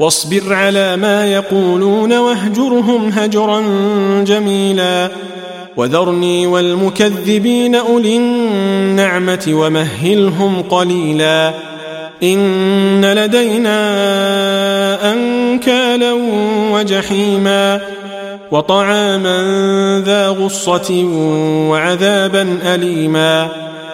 واصبر على ما يقولون واهجرهم هجرا جميلا. وذرني والمكذبين أولي النعمة ومهلهم قليلا. إن لدينا أنكالا وجحيما. وطعاما ذا غصة وعذابا أليما.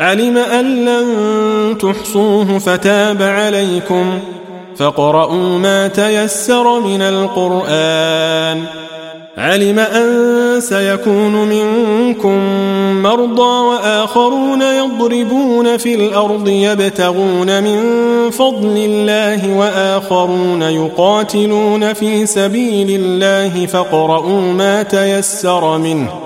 علم أن لن تحصوه فتاب عليكم فاقرؤوا ما تيسر من القرآن. علم أن سيكون منكم مرضى وآخرون يضربون في الأرض يبتغون من فضل الله وآخرون يقاتلون في سبيل الله فاقرؤوا ما تيسر منه.